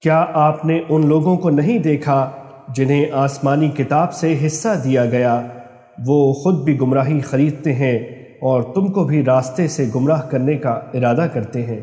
کیا آپ نے ان لوگوں کو نہیں دیکھا جنہیں آسمانی کتاب سے حصہ دیا گیا؟ وہ خود بھی گمراہی خریدتے ہیں اور تم کو بھی راستے سے گمراہ کرنے کا ارادہ کرتے ہیں۔